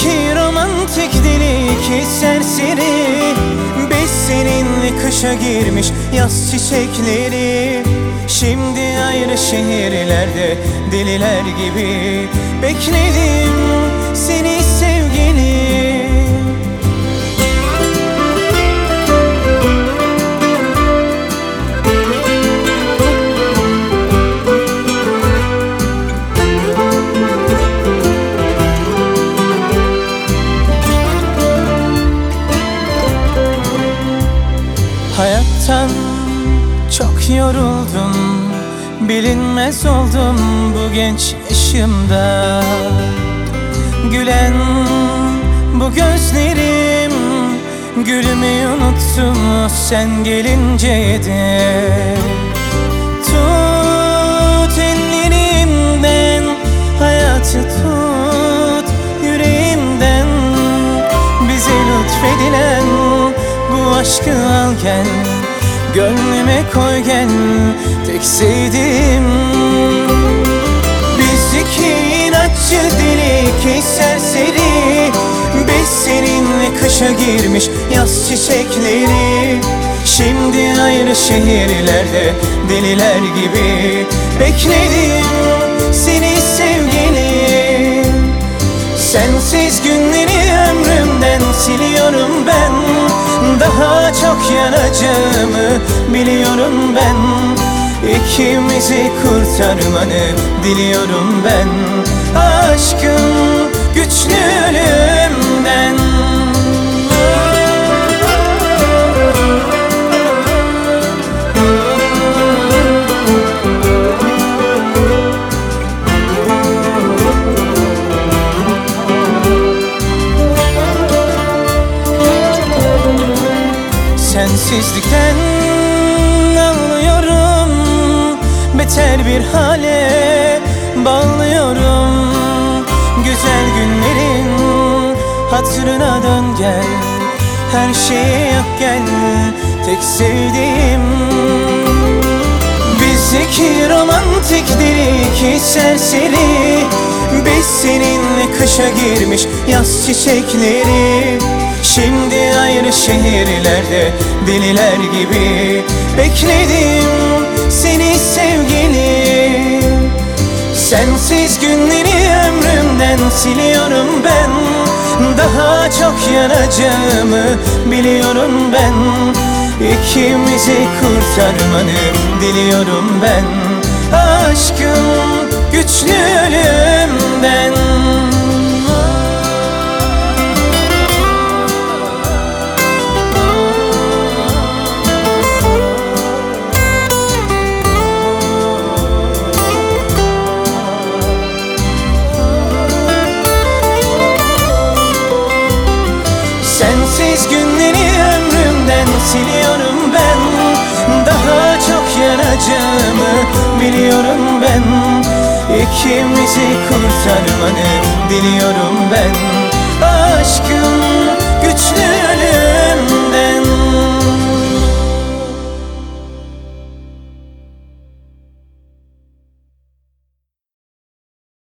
iki romantik deli serseri. Biz seninle kışa girmiş yaz çiçekleri. Şimdi ayrı şehirlerde deliler gibi. Bekledim seni Hayattan çok yoruldum Bilinmez oldum bu genç yaşımda. Gülen bu gözlerim Gülmeyi unuttum sen gelince de aşkı al gel Gönlüme koy gel tek sevdiğim Biz iki inatçı deli iki serseri Biz seninle kışa girmiş yaz çiçekleri. Şimdi ayrı şehirlerde deliler gibi Bekledim seni sevgilim. Sensiz günleri çok yanacağımı biliyorum ben. İkimizi kurtarmanı diliyorum ben. Aşkın güçlü Sensizlikten anlıyorum Beter bir hale bağlıyorum. Güzel günlerin hatırına dön gel. Her şeye yap gel tek sevdiğim. Biz iki romantik deli iki serseri. Biz seninle kışa girmiş yaz çiçekleri Şimdi ayrı şehirlerde deliler gibi Bekledim seni sevgilim Sensiz günleri ömrümden siliyorum ben. Daha çok yanacağımı biliyorum ben. İkimizi kurtarmanı diliyorum ben. Aşkım güçlü ölümden Sensiz günleri ömrümden siliyorum ben. Daha çok yanacağımı biliyorum ben. İkimizi kurtarmanı diliyorum ben. Aşkım